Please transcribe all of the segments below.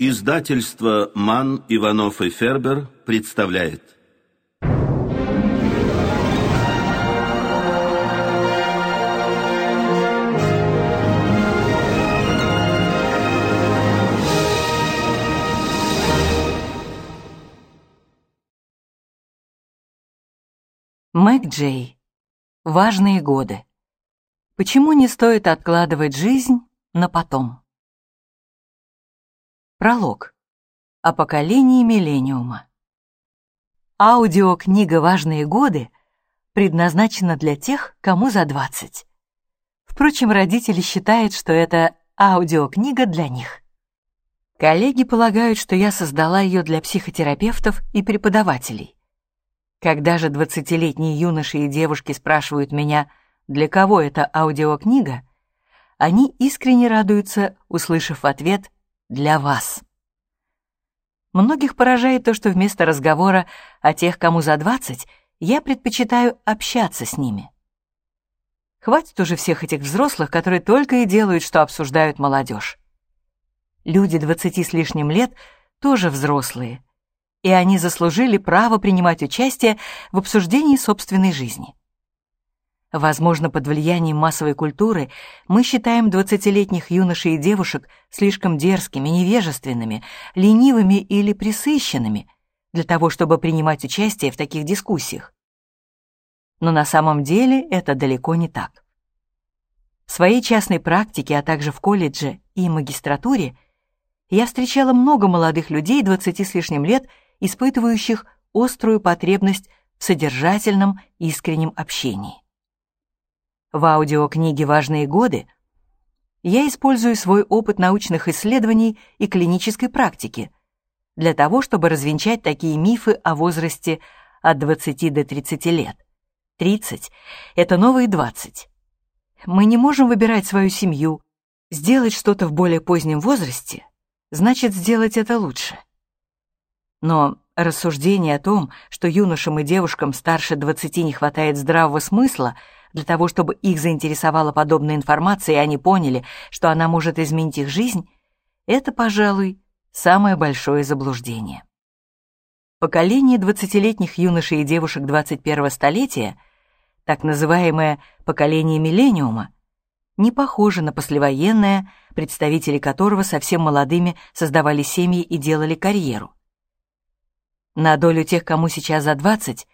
Издательство «Ман, Иванов и Фербер» представляет. Мэг Джей. Важные годы. Почему не стоит откладывать жизнь на потом? Пролог. О поколении миллениума. Аудиокнига «Важные годы» предназначена для тех, кому за 20. Впрочем, родители считают, что это аудиокнига для них. Коллеги полагают, что я создала ее для психотерапевтов и преподавателей. Когда же двадцатилетние юноши и девушки спрашивают меня, для кого это аудиокнига, они искренне радуются, услышав ответ для вас. Многих поражает то, что вместо разговора о тех, кому за 20, я предпочитаю общаться с ними. Хватит уже всех этих взрослых, которые только и делают, что обсуждают молодежь. Люди 20 с лишним лет тоже взрослые, и они заслужили право принимать участие в обсуждении собственной жизни. Возможно, под влиянием массовой культуры мы считаем двадцатилетних юношей и девушек слишком дерзкими, невежественными, ленивыми или присыщенными для того, чтобы принимать участие в таких дискуссиях. Но на самом деле это далеко не так. В своей частной практике, а также в колледже и магистратуре я встречала много молодых людей 20 с лишним лет, испытывающих острую потребность в содержательном, искреннем общении. В аудиокниге «Важные годы» я использую свой опыт научных исследований и клинической практики для того, чтобы развенчать такие мифы о возрасте от 20 до 30 лет. 30 — это новые 20. Мы не можем выбирать свою семью. Сделать что-то в более позднем возрасте значит сделать это лучше. Но рассуждение о том, что юношам и девушкам старше 20 не хватает здравого смысла — для того, чтобы их заинтересовала подобная информация, и они поняли, что она может изменить их жизнь, это, пожалуй, самое большое заблуждение. Поколение двадцатилетних юношей и девушек 21-го столетия, так называемое поколение миллениума, не похоже на послевоенное, представители которого совсем молодыми создавали семьи и делали карьеру. На долю тех, кому сейчас за 20,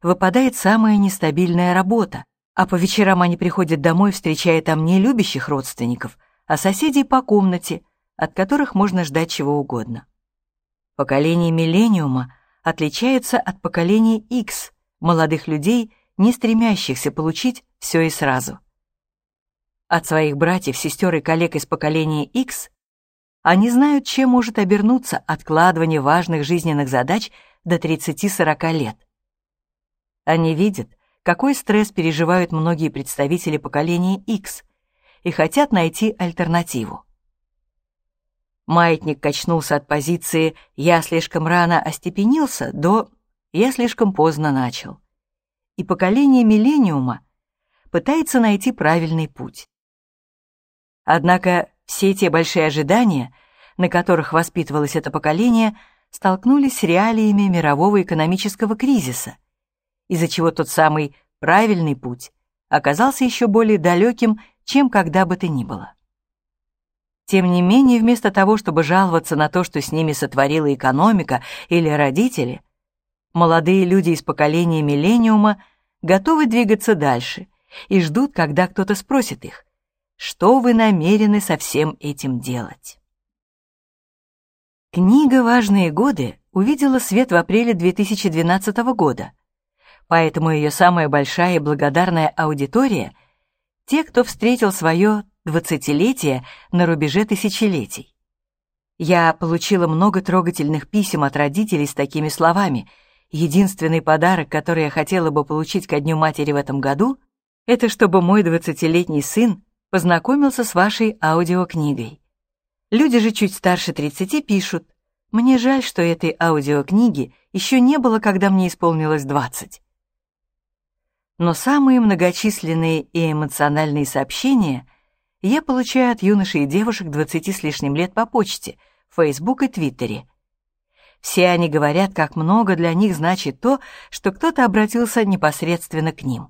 выпадает самая нестабильная работа, а по вечерам они приходят домой, встречая там не любящих родственников, а соседей по комнате, от которых можно ждать чего угодно. Поколение миллениума отличается от поколения X, молодых людей, не стремящихся получить все и сразу. От своих братьев, сестер и коллег из поколения X они знают, чем может обернуться откладывание важных жизненных задач до 30-40 лет. Они видят, какой стресс переживают многие представители поколения X и хотят найти альтернативу. Маятник качнулся от позиции «я слишком рано остепенился» до «я слишком поздно начал». И поколение миллениума пытается найти правильный путь. Однако все те большие ожидания, на которых воспитывалось это поколение, столкнулись с реалиями мирового экономического кризиса, из-за чего тот самый правильный путь оказался еще более далеким, чем когда бы то ни было. Тем не менее, вместо того, чтобы жаловаться на то, что с ними сотворила экономика или родители, молодые люди из поколения миллениума готовы двигаться дальше и ждут, когда кто-то спросит их, что вы намерены со всем этим делать. Книга «Важные годы» увидела свет в апреле 2012 года — поэтому ее самая большая и благодарная аудитория — те, кто встретил свое двадцатилетие на рубеже тысячелетий. Я получила много трогательных писем от родителей с такими словами «Единственный подарок, который я хотела бы получить ко Дню матери в этом году, это чтобы мой двадцатилетний сын познакомился с вашей аудиокнигой». Люди же чуть старше 30 пишут «Мне жаль, что этой аудиокниги еще не было, когда мне исполнилось 20 но самые многочисленные и эмоциональные сообщения я получаю от юношей и девушек 20 с лишним лет по почте, Facebook и Твиттере. Все они говорят, как много для них значит то, что кто-то обратился непосредственно к ним.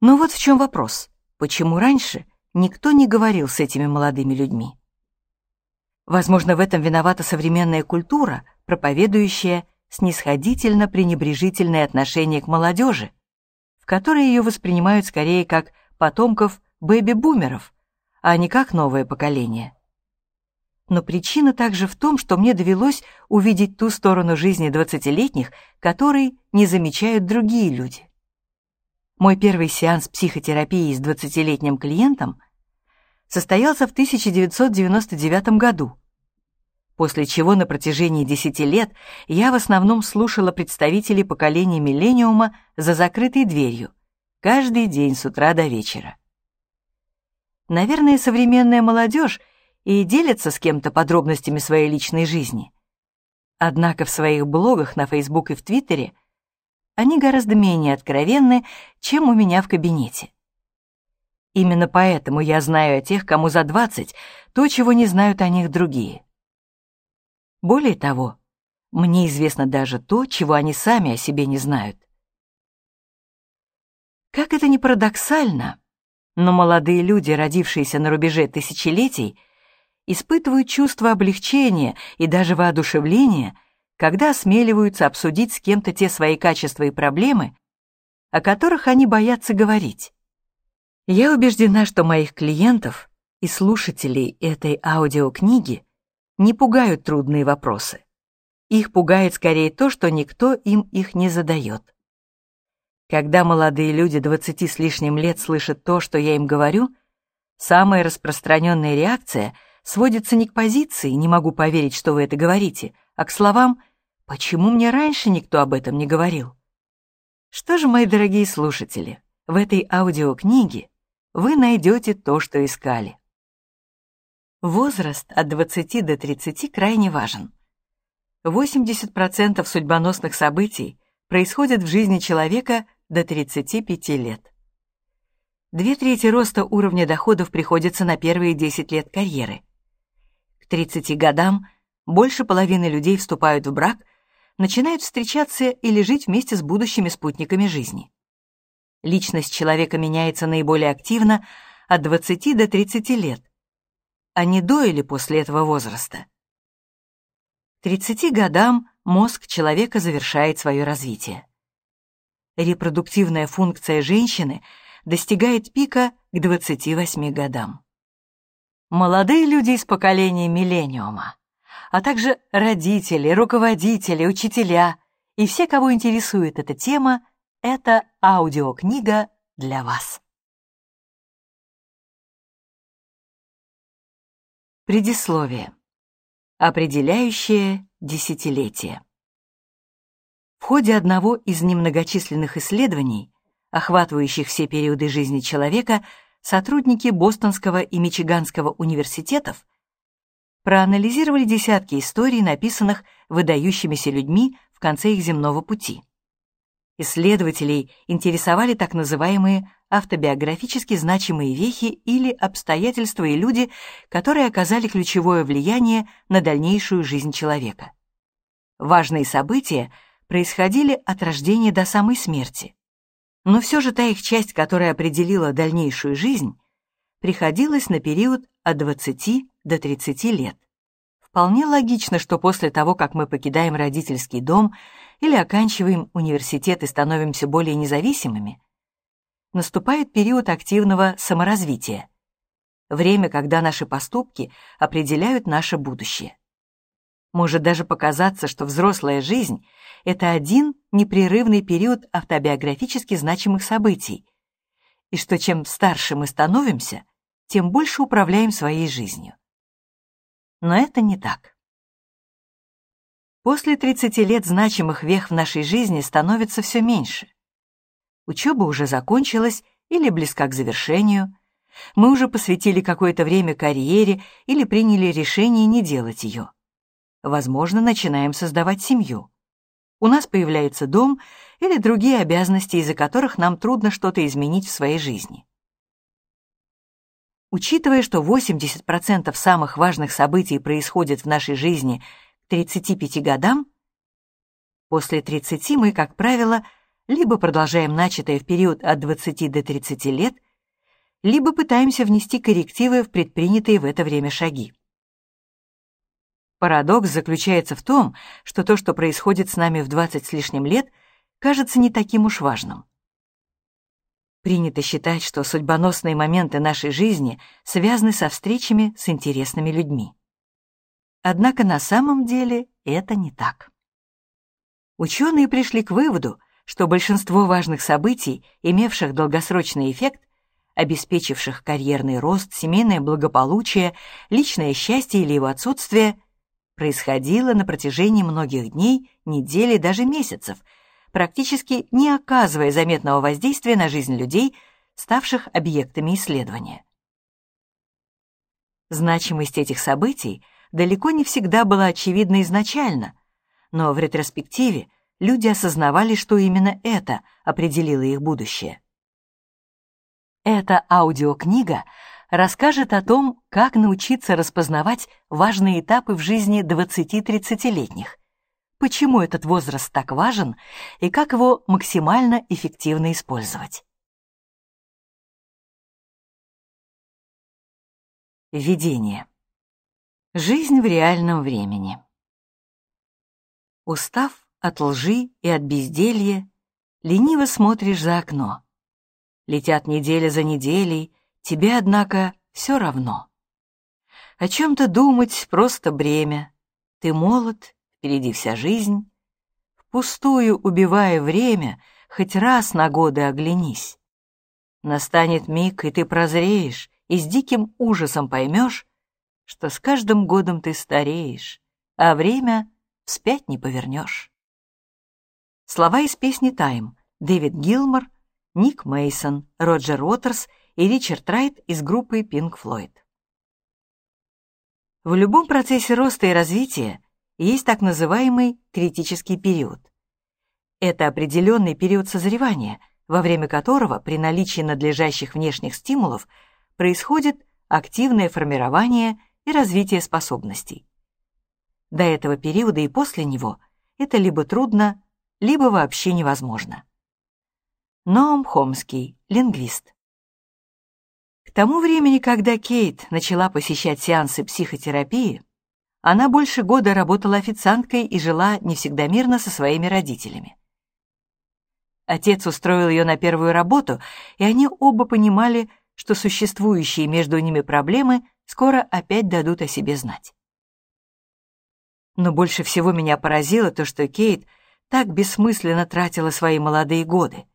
Но вот в чем вопрос. Почему раньше никто не говорил с этими молодыми людьми? Возможно, в этом виновата современная культура, проповедующая снисходительно-пренебрежительное отношение к молодежи, в которой ее воспринимают скорее как потомков бэби-бумеров, а не как новое поколение. Но причина также в том, что мне довелось увидеть ту сторону жизни двадцатилетних, которой не замечают другие люди. Мой первый сеанс психотерапии с двадцатилетним клиентом состоялся в 1999 году, после чего на протяжении десяти лет я в основном слушала представителей поколения миллениума за закрытой дверью, каждый день с утра до вечера. Наверное, современная молодежь и делится с кем-то подробностями своей личной жизни. Однако в своих блогах на Facebook и в Твиттере они гораздо менее откровенны, чем у меня в кабинете. Именно поэтому я знаю о тех, кому за 20, то, чего не знают о них другие. Более того, мне известно даже то, чего они сами о себе не знают. Как это ни парадоксально, но молодые люди, родившиеся на рубеже тысячелетий, испытывают чувство облегчения и даже воодушевления, когда осмеливаются обсудить с кем-то те свои качества и проблемы, о которых они боятся говорить. Я убеждена, что моих клиентов и слушателей этой аудиокниги не пугают трудные вопросы. Их пугает скорее то, что никто им их не задает. Когда молодые люди 20 с лишним лет слышат то, что я им говорю, самая распространенная реакция сводится не к позиции «не могу поверить, что вы это говорите», а к словам «почему мне раньше никто об этом не говорил?» Что же, мои дорогие слушатели, в этой аудиокниге вы найдете то, что искали. Возраст от 20 до 30 крайне важен. 80% судьбоносных событий происходят в жизни человека до 35 лет. Две трети роста уровня доходов приходится на первые 10 лет карьеры. К 30 годам больше половины людей вступают в брак, начинают встречаться или жить вместе с будущими спутниками жизни. Личность человека меняется наиболее активно от 20 до 30 лет, а не до или после этого возраста. К 30 годам мозг человека завершает свое развитие. Репродуктивная функция женщины достигает пика к 28 годам. Молодые люди из поколения миллениума, а также родители, руководители, учителя и все, кого интересует эта тема, это аудиокнига для вас. Предисловие. Определяющее десятилетие. В ходе одного из немногочисленных исследований, охватывающих все периоды жизни человека, сотрудники Бостонского и Мичиганского университетов проанализировали десятки историй, написанных выдающимися людьми в конце их земного пути. Исследователей интересовали так называемые автобиографически значимые вехи или обстоятельства и люди, которые оказали ключевое влияние на дальнейшую жизнь человека. Важные события происходили от рождения до самой смерти. Но все же та их часть, которая определила дальнейшую жизнь, приходилась на период от 20 до 30 лет. Вполне логично, что после того, как мы покидаем родительский дом или оканчиваем университет и становимся более независимыми, наступает период активного саморазвития, время, когда наши поступки определяют наше будущее. Может даже показаться, что взрослая жизнь — это один непрерывный период автобиографически значимых событий, и что чем старше мы становимся, тем больше управляем своей жизнью. Но это не так. После 30 лет значимых вех в нашей жизни становится все меньше. Учеба уже закончилась или близка к завершению. Мы уже посвятили какое-то время карьере или приняли решение не делать ее. Возможно, начинаем создавать семью. У нас появляется дом или другие обязанности, из-за которых нам трудно что-то изменить в своей жизни. Учитывая, что 80% самых важных событий происходит в нашей жизни 35 годам, после 30 мы, как правило, либо продолжаем начатое в период от 20 до 30 лет, либо пытаемся внести коррективы в предпринятые в это время шаги. Парадокс заключается в том, что то, что происходит с нами в 20 с лишним лет, кажется не таким уж важным. Принято считать, что судьбоносные моменты нашей жизни связаны со встречами с интересными людьми. Однако на самом деле это не так. Ученые пришли к выводу, что большинство важных событий, имевших долгосрочный эффект, обеспечивших карьерный рост, семейное благополучие, личное счастье или его отсутствие, происходило на протяжении многих дней, недель и даже месяцев, практически не оказывая заметного воздействия на жизнь людей, ставших объектами исследования. Значимость этих событий далеко не всегда была очевидна изначально, но в ретроспективе люди осознавали, что именно это определило их будущее. Эта аудиокнига расскажет о том, как научиться распознавать важные этапы в жизни 20-30-летних, почему этот возраст так важен и как его максимально эффективно использовать. Введение. Жизнь в реальном времени. Устав от лжи и от безделья, лениво смотришь за окно. Летят недели за неделей, тебе, однако, все равно. О чем-то думать просто бремя. Ты молод, впереди вся жизнь. Впустую убивая время, хоть раз на годы оглянись. Настанет миг, и ты прозреешь, и с диким ужасом поймешь, что с каждым годом ты стареешь, а время вспять не повернешь. Слова из песни «Тайм» Дэвид Гилмор Ник Мейсон, Роджер Уотерс и Ричард Райт из группы Pink Floyd. В любом процессе роста и развития есть так называемый критический период. Это определенный период созревания, во время которого при наличии надлежащих внешних стимулов происходит активное формирование и развитие способностей. До этого периода и после него это либо трудно, либо вообще невозможно. Ноам Хомский, лингвист. К тому времени, когда Кейт начала посещать сеансы психотерапии, она больше года работала официанткой и жила не всегда мирно со своими родителями. Отец устроил ее на первую работу, и они оба понимали, что существующие между ними проблемы скоро опять дадут о себе знать. Но больше всего меня поразило то, что Кейт так бессмысленно тратила свои молодые годы.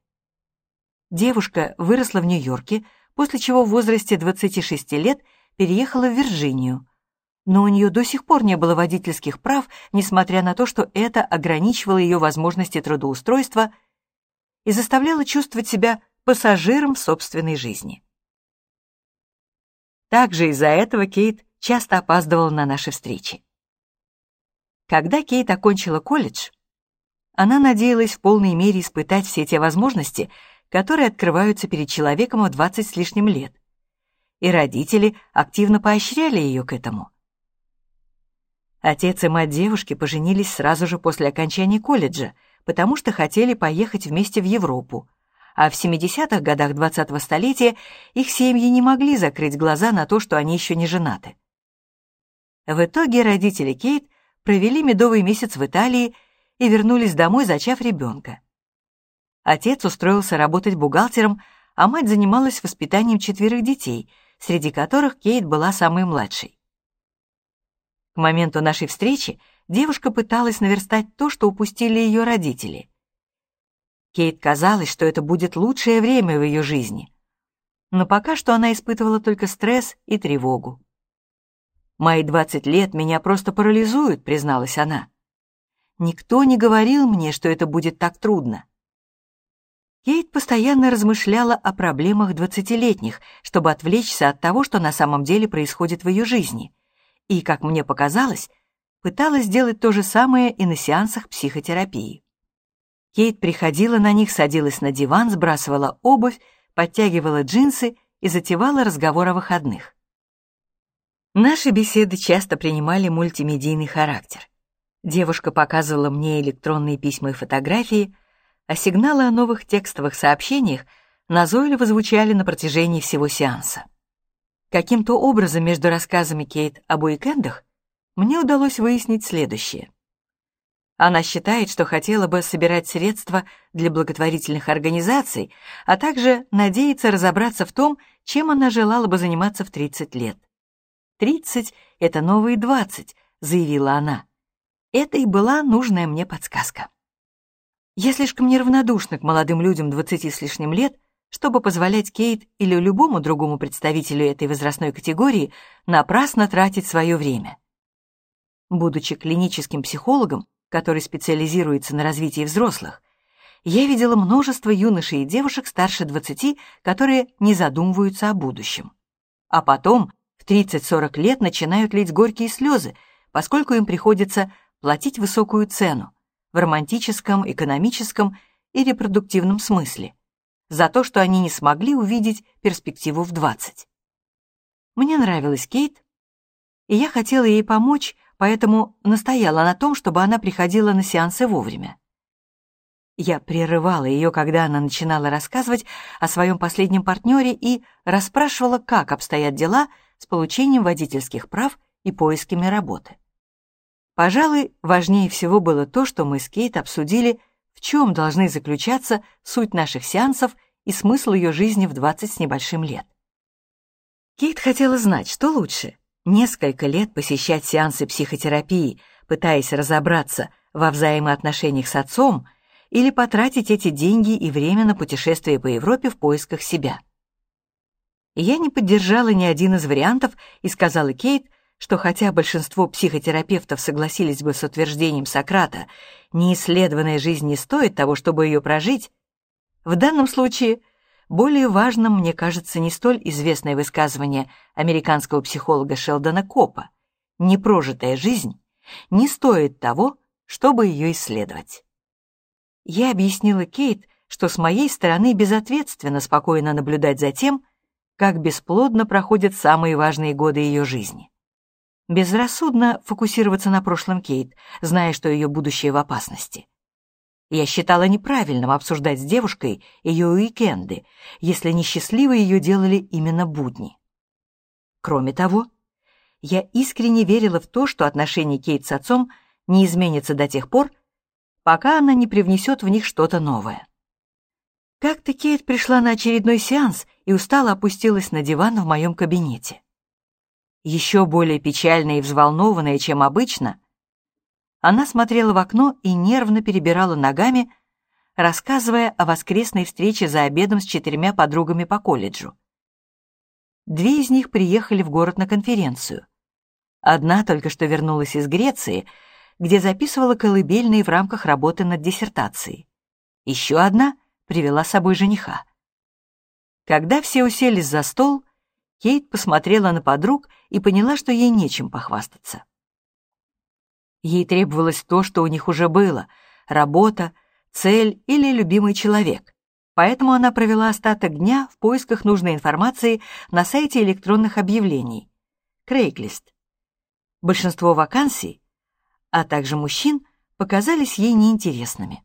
Девушка выросла в Нью-Йорке, после чего в возрасте 26 лет переехала в Вирджинию. Но у нее до сих пор не было водительских прав, несмотря на то, что это ограничивало ее возможности трудоустройства и заставляло чувствовать себя пассажиром собственной жизни. Также из-за этого Кейт часто опаздывала на наши встречи. Когда Кейт окончила колледж, она надеялась в полной мере испытать все те возможности, которые открываются перед человеком в 20 с лишним лет. И родители активно поощряли ее к этому. Отец и мать девушки поженились сразу же после окончания колледжа, потому что хотели поехать вместе в Европу, а в 70-х годах 20-го столетия их семьи не могли закрыть глаза на то, что они еще не женаты. В итоге родители Кейт провели медовый месяц в Италии и вернулись домой, зачав ребенка. Отец устроился работать бухгалтером, а мать занималась воспитанием четверых детей, среди которых Кейт была самой младшей. К моменту нашей встречи девушка пыталась наверстать то, что упустили ее родители. Кейт казалось, что это будет лучшее время в ее жизни. Но пока что она испытывала только стресс и тревогу. «Мои 20 лет меня просто парализуют», — призналась она. «Никто не говорил мне, что это будет так трудно. Кейт постоянно размышляла о проблемах двадцатилетних, чтобы отвлечься от того, что на самом деле происходит в ее жизни. И, как мне показалось, пыталась сделать то же самое и на сеансах психотерапии. Кейт приходила на них, садилась на диван, сбрасывала обувь, подтягивала джинсы и затевала разговор о выходных. Наши беседы часто принимали мультимедийный характер. Девушка показывала мне электронные письма и фотографии, а сигналы о новых текстовых сообщениях назойливо звучали на протяжении всего сеанса. Каким-то образом между рассказами Кейт об уикендах мне удалось выяснить следующее. Она считает, что хотела бы собирать средства для благотворительных организаций, а также надеется разобраться в том, чем она желала бы заниматься в 30 лет. «Тридцать — это новые двадцать», — заявила она. Это и была нужная мне подсказка. Я слишком неравнодушна к молодым людям двадцати с лишним лет, чтобы позволять Кейт или любому другому представителю этой возрастной категории напрасно тратить свое время. Будучи клиническим психологом, который специализируется на развитии взрослых, я видела множество юношей и девушек старше 20, которые не задумываются о будущем. А потом в 30-40 лет начинают лить горькие слезы, поскольку им приходится платить высокую цену в романтическом, экономическом и репродуктивном смысле за то, что они не смогли увидеть перспективу в 20. Мне нравилась Кейт, и я хотела ей помочь, поэтому настояла на том, чтобы она приходила на сеансы вовремя. Я прерывала ее, когда она начинала рассказывать о своем последнем партнере и расспрашивала, как обстоят дела с получением водительских прав и поисками работы. Пожалуй, важнее всего было то, что мы с Кейт обсудили, в чем должны заключаться суть наших сеансов и смысл ее жизни в 20 с небольшим лет. Кейт хотела знать, что лучше — несколько лет посещать сеансы психотерапии, пытаясь разобраться во взаимоотношениях с отцом, или потратить эти деньги и время на путешествие по Европе в поисках себя. Я не поддержала ни один из вариантов и сказала Кейт, что хотя большинство психотерапевтов согласились бы с утверждением Сократа, неисследованная жизнь не стоит того, чтобы ее прожить, в данном случае более важным мне кажется не столь известное высказывание американского психолога Шелдона Копа «Непрожитая жизнь не стоит того, чтобы ее исследовать». Я объяснила Кейт, что с моей стороны безответственно спокойно наблюдать за тем, как бесплодно проходят самые важные годы ее жизни. Безрассудно фокусироваться на прошлом Кейт, зная, что ее будущее в опасности. Я считала неправильным обсуждать с девушкой ее уикенды, если несчастливы ее делали именно будни. Кроме того, я искренне верила в то, что отношения Кейт с отцом не изменятся до тех пор, пока она не привнесет в них что-то новое. Как-то Кейт пришла на очередной сеанс и устало опустилась на диван в моем кабинете еще более печальная и взволнованная, чем обычно, она смотрела в окно и нервно перебирала ногами, рассказывая о воскресной встрече за обедом с четырьмя подругами по колледжу. Две из них приехали в город на конференцию. Одна только что вернулась из Греции, где записывала колыбельные в рамках работы над диссертацией. Еще одна привела с собой жениха. Когда все уселись за стол, Кейт посмотрела на подруг и поняла, что ей нечем похвастаться. Ей требовалось то, что у них уже было — работа, цель или любимый человек. Поэтому она провела остаток дня в поисках нужной информации на сайте электронных объявлений Craigslist. Большинство вакансий, а также мужчин, показались ей неинтересными.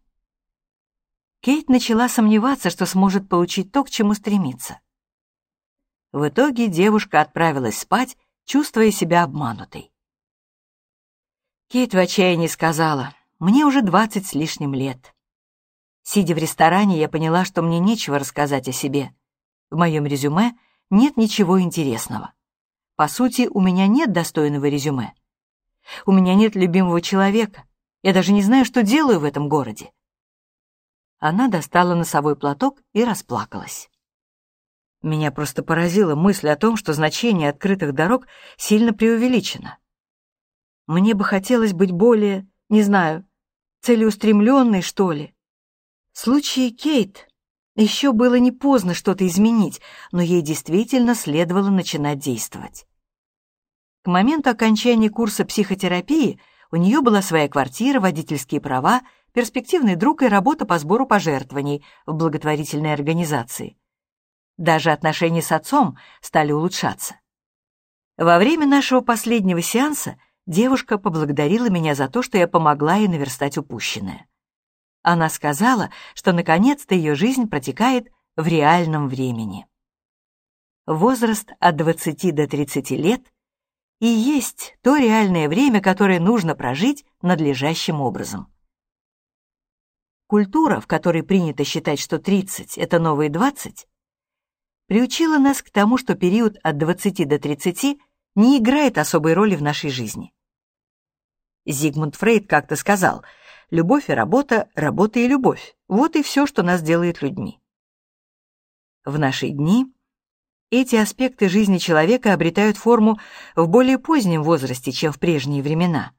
Кейт начала сомневаться, что сможет получить то, к чему стремится. В итоге девушка отправилась спать, чувствуя себя обманутой. Кейт в отчаянии сказала, «Мне уже двадцать с лишним лет». Сидя в ресторане, я поняла, что мне нечего рассказать о себе. В моем резюме нет ничего интересного. По сути, у меня нет достойного резюме. У меня нет любимого человека. Я даже не знаю, что делаю в этом городе. Она достала носовой платок и расплакалась. Меня просто поразила мысль о том, что значение открытых дорог сильно преувеличено. Мне бы хотелось быть более, не знаю, целеустремленной, что ли. В случае Кейт еще было не поздно что-то изменить, но ей действительно следовало начинать действовать. К моменту окончания курса психотерапии у нее была своя квартира, водительские права, перспективный друг и работа по сбору пожертвований в благотворительной организации. Даже отношения с отцом стали улучшаться. Во время нашего последнего сеанса девушка поблагодарила меня за то, что я помогла ей наверстать упущенное. Она сказала, что наконец-то ее жизнь протекает в реальном времени. Возраст от 20 до 30 лет и есть то реальное время, которое нужно прожить надлежащим образом. Культура, в которой принято считать, что 30 — это новые 20, приучила нас к тому, что период от 20 до 30 не играет особой роли в нашей жизни. Зигмунд Фрейд как-то сказал, «Любовь и работа, работа и любовь — вот и все, что нас делает людьми». В наши дни эти аспекты жизни человека обретают форму в более позднем возрасте, чем в прежние времена.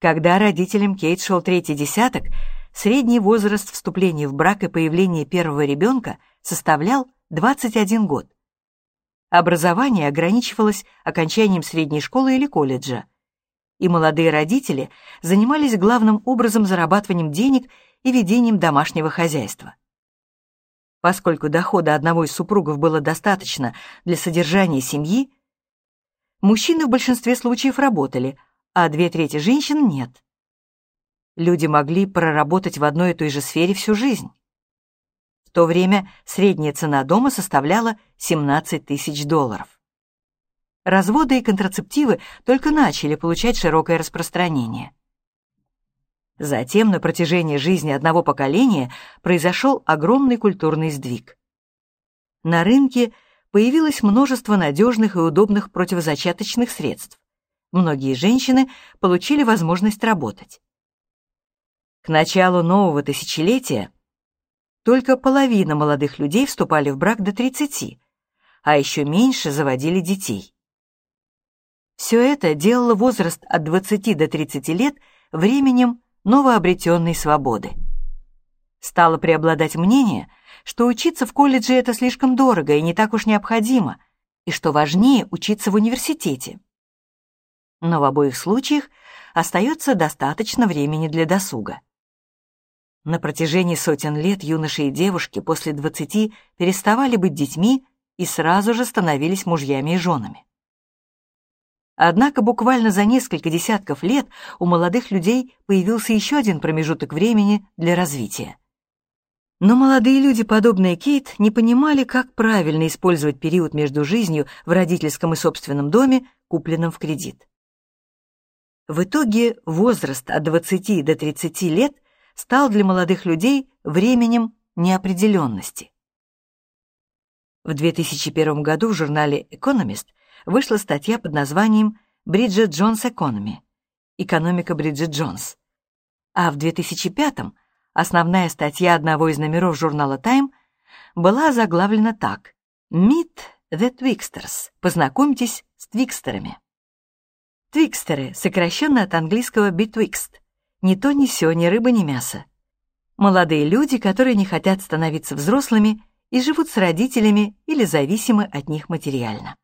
Когда родителям Кейт шел третий десяток, средний возраст вступления в брак и появления первого ребенка составлял 21 год. Образование ограничивалось окончанием средней школы или колледжа, и молодые родители занимались главным образом зарабатыванием денег и ведением домашнего хозяйства. Поскольку дохода одного из супругов было достаточно для содержания семьи, мужчины в большинстве случаев работали, а две трети женщин нет. Люди могли проработать в одной и той же сфере всю жизнь то время средняя цена дома составляла 17 тысяч долларов. Разводы и контрацептивы только начали получать широкое распространение. Затем на протяжении жизни одного поколения произошел огромный культурный сдвиг. На рынке появилось множество надежных и удобных противозачаточных средств. Многие женщины получили возможность работать. К началу нового тысячелетия только половина молодых людей вступали в брак до 30, а еще меньше заводили детей. Все это делало возраст от 20 до 30 лет временем новообретенной свободы. Стало преобладать мнение, что учиться в колледже это слишком дорого и не так уж необходимо, и что важнее учиться в университете. Но в обоих случаях остается достаточно времени для досуга. На протяжении сотен лет юноши и девушки после двадцати переставали быть детьми и сразу же становились мужьями и женами. Однако буквально за несколько десятков лет у молодых людей появился еще один промежуток времени для развития. Но молодые люди, подобные Кейт, не понимали, как правильно использовать период между жизнью в родительском и собственном доме, купленном в кредит. В итоге возраст от 20 до 30 лет – стал для молодых людей временем неопределенности. В 2001 году в журнале Economist вышла статья под названием «Бриджит Джонс Экономи. Экономика Бриджит Джонс». А в 2005 основная статья одного из номеров журнала Time была заглавлена так «Meet the Twixters. Познакомьтесь с твикстерами». Твикстеры, сокращенно от английского betwixt, ни то, ни сё, ни рыба, ни мясо. Молодые люди, которые не хотят становиться взрослыми и живут с родителями или зависимы от них материально.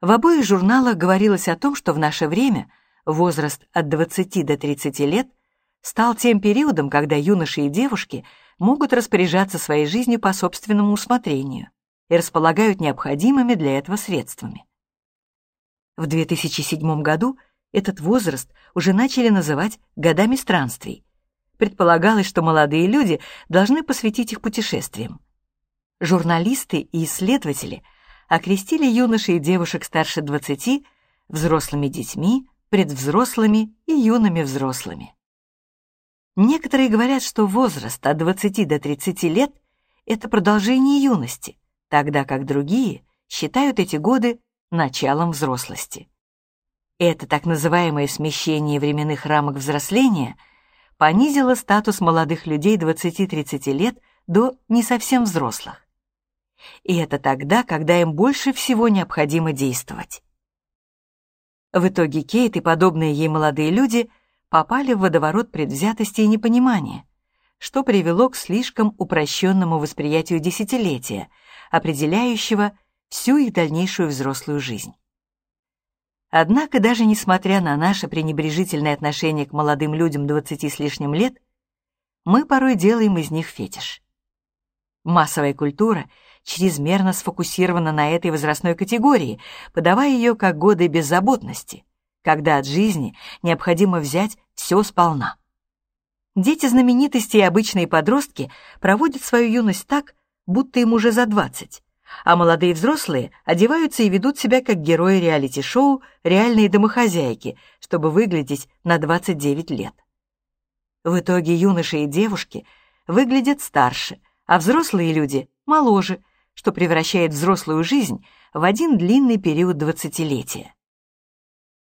В обоих журналах говорилось о том, что в наше время возраст от 20 до 30 лет стал тем периодом, когда юноши и девушки могут распоряжаться своей жизнью по собственному усмотрению и располагают необходимыми для этого средствами. В 2007 году этот возраст уже начали называть годами странствий. Предполагалось, что молодые люди должны посвятить их путешествиям. Журналисты и исследователи окрестили юношей и девушек старше 20 взрослыми детьми, предвзрослыми и юными взрослыми. Некоторые говорят, что возраст от 20 до 30 лет — это продолжение юности, тогда как другие считают эти годы началом взрослости. Это так называемое смещение временных рамок взросления понизило статус молодых людей 20-30 лет до не совсем взрослых. И это тогда, когда им больше всего необходимо действовать. В итоге Кейт и подобные ей молодые люди попали в водоворот предвзятости и непонимания, что привело к слишком упрощенному восприятию десятилетия, определяющего всю их дальнейшую взрослую жизнь. Однако даже несмотря на наше пренебрежительное отношение к молодым людям двадцати с лишним лет, мы порой делаем из них фетиш. Массовая культура чрезмерно сфокусирована на этой возрастной категории, подавая ее как годы беззаботности, когда от жизни необходимо взять все сполна. Дети знаменитости и обычные подростки проводят свою юность так, будто им уже за 20, а молодые взрослые одеваются и ведут себя как герои реалити-шоу «Реальные домохозяйки», чтобы выглядеть на 29 лет. В итоге юноши и девушки выглядят старше, а взрослые люди — моложе, что превращает взрослую жизнь в один длинный период двадцатилетия.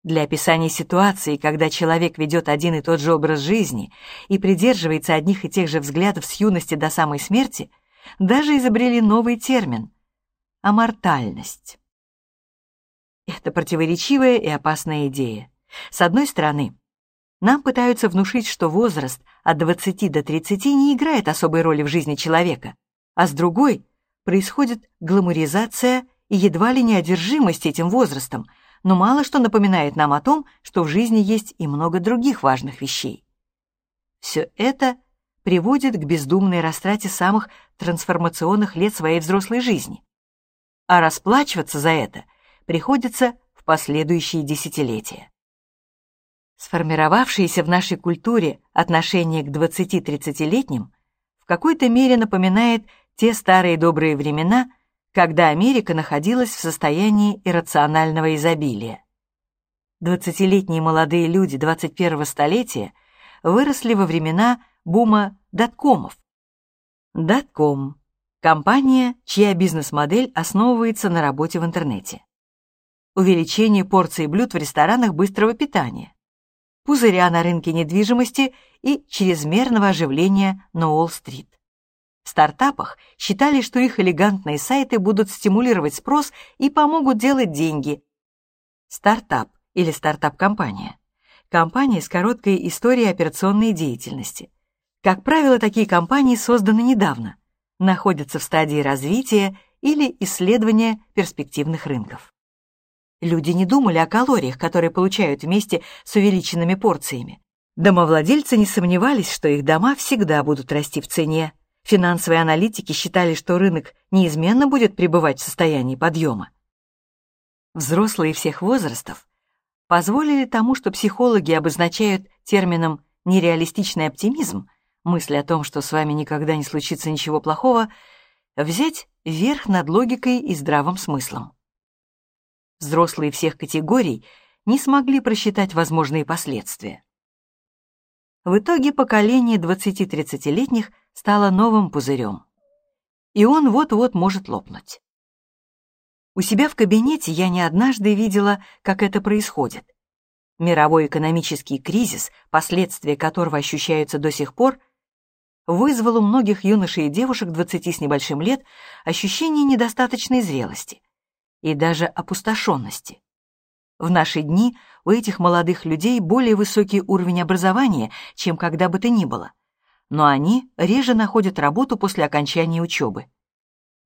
Для описания ситуации, когда человек ведет один и тот же образ жизни и придерживается одних и тех же взглядов с юности до самой смерти, даже изобрели новый термин — амортальность. Это противоречивая и опасная идея. С одной стороны, нам пытаются внушить, что возраст от 20 до 30 не играет особой роли в жизни человека, а с другой происходит гламуризация и едва ли не одержимость этим возрастом, но мало что напоминает нам о том, что в жизни есть и много других важных вещей. Все это приводит к бездумной растрате самых трансформационных лет своей взрослой жизни. А расплачиваться за это приходится в последующие десятилетия. Сформировавшееся в нашей культуре отношение к 20-30-летним в какой-то мере напоминает те старые добрые времена, когда Америка находилась в состоянии иррационального изобилия. Двадцатилетние молодые люди 21-го столетия выросли во времена бума доткомов. Дотком – компания, чья бизнес-модель основывается на работе в интернете. Увеличение порций блюд в ресторанах быстрого питания, пузыря на рынке недвижимости и чрезмерного оживления на Уолл-стрит. В стартапах считали, что их элегантные сайты будут стимулировать спрос и помогут делать деньги. Стартап или стартап-компания. Компания с короткой историей операционной деятельности. Как правило, такие компании созданы недавно, находятся в стадии развития или исследования перспективных рынков. Люди не думали о калориях, которые получают вместе с увеличенными порциями. Домовладельцы не сомневались, что их дома всегда будут расти в цене, Финансовые аналитики считали, что рынок неизменно будет пребывать в состоянии подъема. Взрослые всех возрастов позволили тому, что психологи обозначают термином «нереалистичный оптимизм», мысль о том, что с вами никогда не случится ничего плохого, взять верх над логикой и здравым смыслом. Взрослые всех категорий не смогли просчитать возможные последствия. В итоге поколение 20-30-летних стало новым пузырем. И он вот-вот может лопнуть. У себя в кабинете я не однажды видела, как это происходит. Мировой экономический кризис, последствия которого ощущаются до сих пор, вызвал у многих юношей и девушек 20 с небольшим лет ощущение недостаточной зрелости и даже опустошенности. В наши дни у этих молодых людей более высокий уровень образования, чем когда бы то ни было, но они реже находят работу после окончания учебы.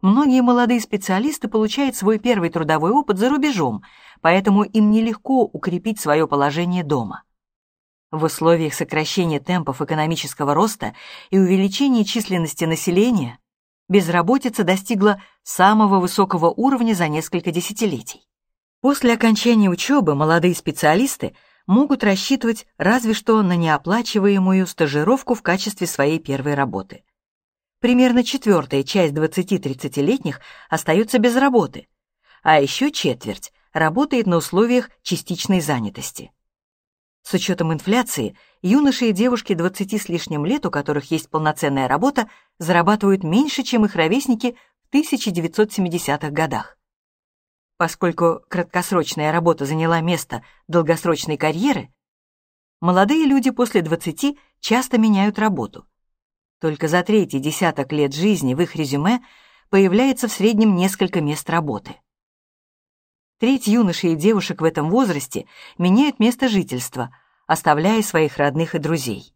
Многие молодые специалисты получают свой первый трудовой опыт за рубежом, поэтому им нелегко укрепить свое положение дома. В условиях сокращения темпов экономического роста и увеличения численности населения безработица достигла самого высокого уровня за несколько десятилетий. После окончания учебы молодые специалисты могут рассчитывать разве что на неоплачиваемую стажировку в качестве своей первой работы. Примерно четвертая часть 20-30-летних остается без работы, а еще четверть работает на условиях частичной занятости. С учетом инфляции, юноши и девушки 20 с лишним лет, у которых есть полноценная работа, зарабатывают меньше, чем их ровесники в 1970-х годах. Поскольку краткосрочная работа заняла место долгосрочной карьеры, молодые люди после 20 часто меняют работу. Только за третий десяток лет жизни в их резюме появляется в среднем несколько мест работы. Треть юношей и девушек в этом возрасте меняют место жительства, оставляя своих родных и друзей.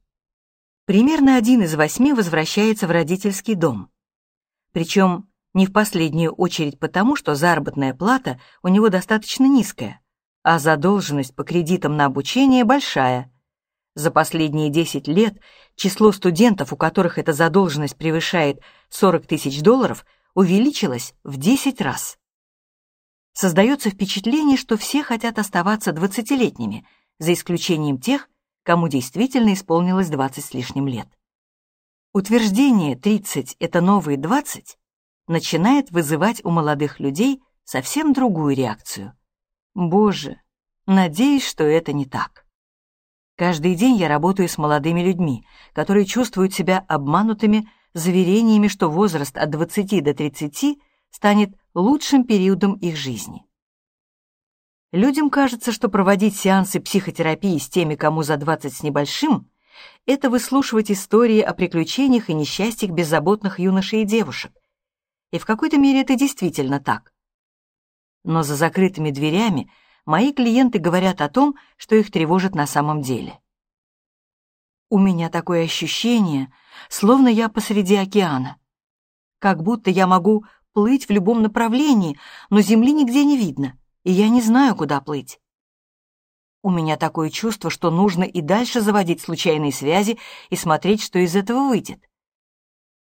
Примерно один из восьми возвращается в родительский дом. Причем не в последнюю очередь потому, что заработная плата у него достаточно низкая, а задолженность по кредитам на обучение большая. За последние 10 лет число студентов, у которых эта задолженность превышает 40 тысяч долларов, увеличилось в 10 раз. Создается впечатление, что все хотят оставаться двадцатилетними, за исключением тех, кому действительно исполнилось 20 с лишним лет. Утверждение «30 — это новые 20» начинает вызывать у молодых людей совсем другую реакцию. Боже, надеюсь, что это не так. Каждый день я работаю с молодыми людьми, которые чувствуют себя обманутыми заверениями, что возраст от 20 до 30 станет лучшим периодом их жизни. Людям кажется, что проводить сеансы психотерапии с теми, кому за 20 с небольшим, это выслушивать истории о приключениях и несчастьях беззаботных юношей и девушек. И в какой-то мере это действительно так. Но за закрытыми дверями мои клиенты говорят о том, что их тревожит на самом деле. У меня такое ощущение, словно я посреди океана. Как будто я могу плыть в любом направлении, но земли нигде не видно, и я не знаю, куда плыть. У меня такое чувство, что нужно и дальше заводить случайные связи и смотреть, что из этого выйдет.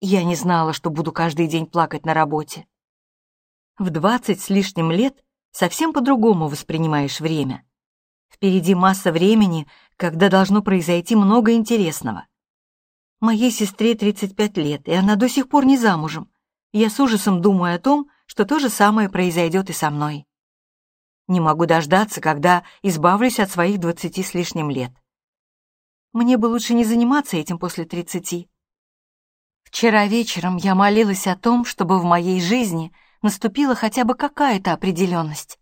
Я не знала, что буду каждый день плакать на работе. В двадцать с лишним лет совсем по-другому воспринимаешь время. Впереди масса времени, когда должно произойти много интересного. Моей сестре 35 лет, и она до сих пор не замужем. Я с ужасом думаю о том, что то же самое произойдет и со мной. Не могу дождаться, когда избавлюсь от своих двадцати с лишним лет. Мне бы лучше не заниматься этим после тридцати. Вчера вечером я молилась о том, чтобы в моей жизни наступила хотя бы какая-то определенность.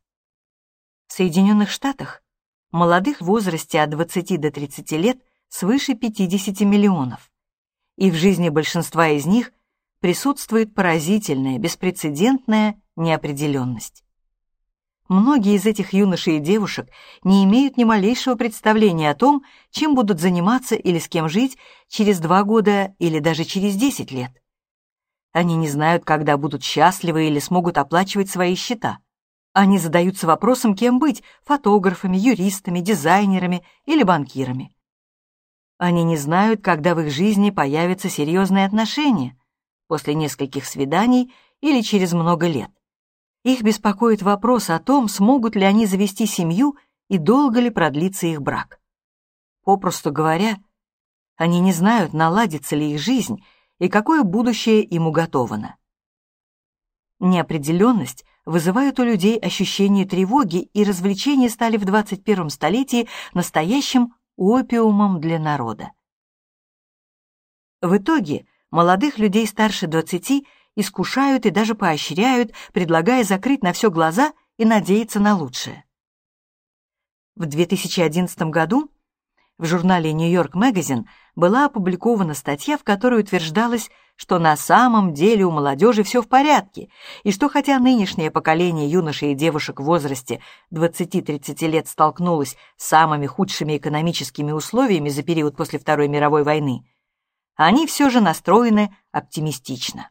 В Соединенных Штатах молодых в возрасте от 20 до 30 лет свыше 50 миллионов, и в жизни большинства из них присутствует поразительная, беспрецедентная неопределенность. Многие из этих юношей и девушек не имеют ни малейшего представления о том, чем будут заниматься или с кем жить через два года или даже через десять лет. Они не знают, когда будут счастливы или смогут оплачивать свои счета. Они задаются вопросом, кем быть – фотографами, юристами, дизайнерами или банкирами. Они не знают, когда в их жизни появятся серьезные отношения, после нескольких свиданий или через много лет. Их беспокоит вопрос о том, смогут ли они завести семью и долго ли продлится их брак. Попросту говоря, они не знают, наладится ли их жизнь и какое будущее им уготовано. Неопределенность вызывает у людей ощущение тревоги, и развлечения стали в 21 столетии настоящим опиумом для народа. В итоге молодых людей старше 20 искушают и даже поощряют, предлагая закрыть на все глаза и надеяться на лучшее. В 2011 году в журнале New York Magazine была опубликована статья, в которой утверждалось, что на самом деле у молодежи все в порядке, и что хотя нынешнее поколение юношей и девушек в возрасте 20-30 лет столкнулось с самыми худшими экономическими условиями за период после Второй мировой войны, они все же настроены оптимистично.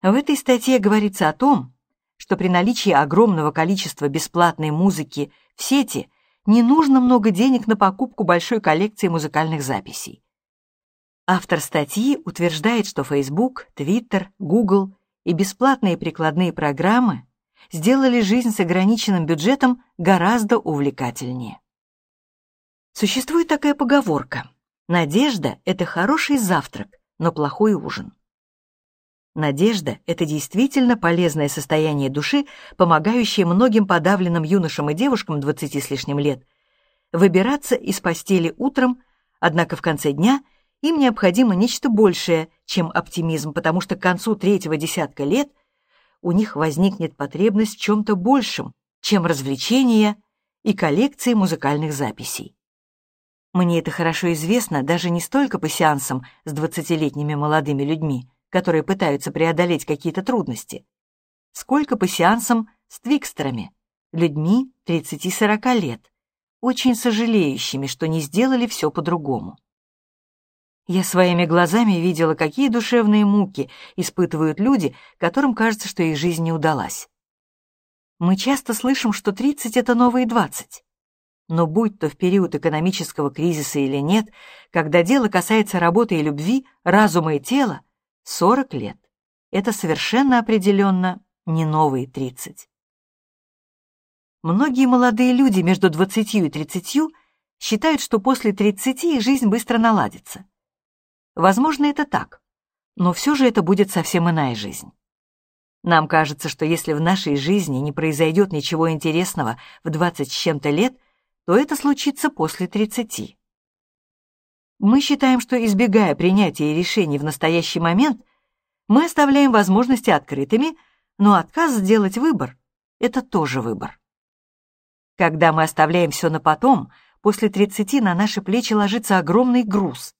В этой статье говорится о том, что при наличии огромного количества бесплатной музыки в сети не нужно много денег на покупку большой коллекции музыкальных записей. Автор статьи утверждает, что Facebook, Twitter, Google и бесплатные прикладные программы сделали жизнь с ограниченным бюджетом гораздо увлекательнее. Существует такая поговорка «Надежда — это хороший завтрак, но плохой ужин». Надежда — это действительно полезное состояние души, помогающее многим подавленным юношам и девушкам 20 с лишним лет выбираться из постели утром, однако в конце дня им необходимо нечто большее, чем оптимизм, потому что к концу третьего десятка лет у них возникнет потребность в чем-то большем, чем развлечения и коллекции музыкальных записей. Мне это хорошо известно даже не столько по сеансам с двадцатилетними молодыми людьми, которые пытаются преодолеть какие-то трудности, сколько по сеансам с твикстерами, людьми 30-40 лет, очень сожалеющими, что не сделали все по-другому. Я своими глазами видела, какие душевные муки испытывают люди, которым кажется, что их жизнь не удалась. Мы часто слышим, что 30 — это новые 20. Но будь то в период экономического кризиса или нет, когда дело касается работы и любви, разума и тела, 40 лет это совершенно определенно не новые 30. Многие молодые люди между 20 и 30 считают, что после 30 их жизнь быстро наладится. Возможно, это так, но все же это будет совсем иная жизнь. Нам кажется, что если в нашей жизни не произойдет ничего интересного в 20 с чем-то лет, то это случится после 30. Мы считаем, что избегая принятия решений в настоящий момент, мы оставляем возможности открытыми, но отказ сделать выбор — это тоже выбор. Когда мы оставляем все на потом, после 30 на наши плечи ложится огромный груз.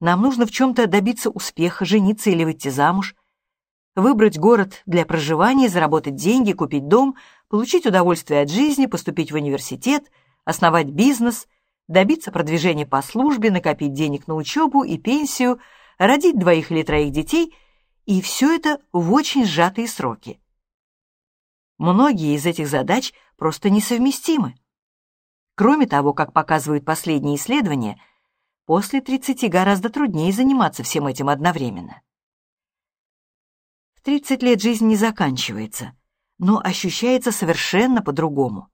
Нам нужно в чем-то добиться успеха, жениться или выйти замуж, выбрать город для проживания, заработать деньги, купить дом, получить удовольствие от жизни, поступить в университет, основать бизнес, добиться продвижения по службе, накопить денег на учебу и пенсию, родить двоих или троих детей, и все это в очень сжатые сроки. Многие из этих задач просто несовместимы. Кроме того, как показывают последние исследования, после 30 гораздо труднее заниматься всем этим одновременно. В 30 лет жизнь не заканчивается, но ощущается совершенно по-другому.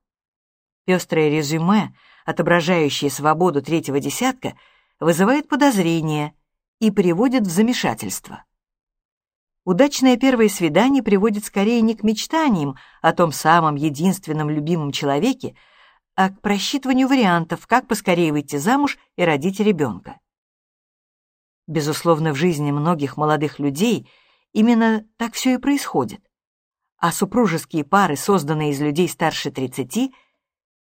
Пестрое резюме, отображающее свободу третьего десятка, вызывает подозрения и приводит в замешательство. Удачное первое свидание приводит скорее не к мечтаниям о том самом единственном любимом человеке, а к просчитыванию вариантов, как поскорее выйти замуж и родить ребенка. Безусловно, в жизни многих молодых людей именно так все и происходит. А супружеские пары, созданные из людей старше 30,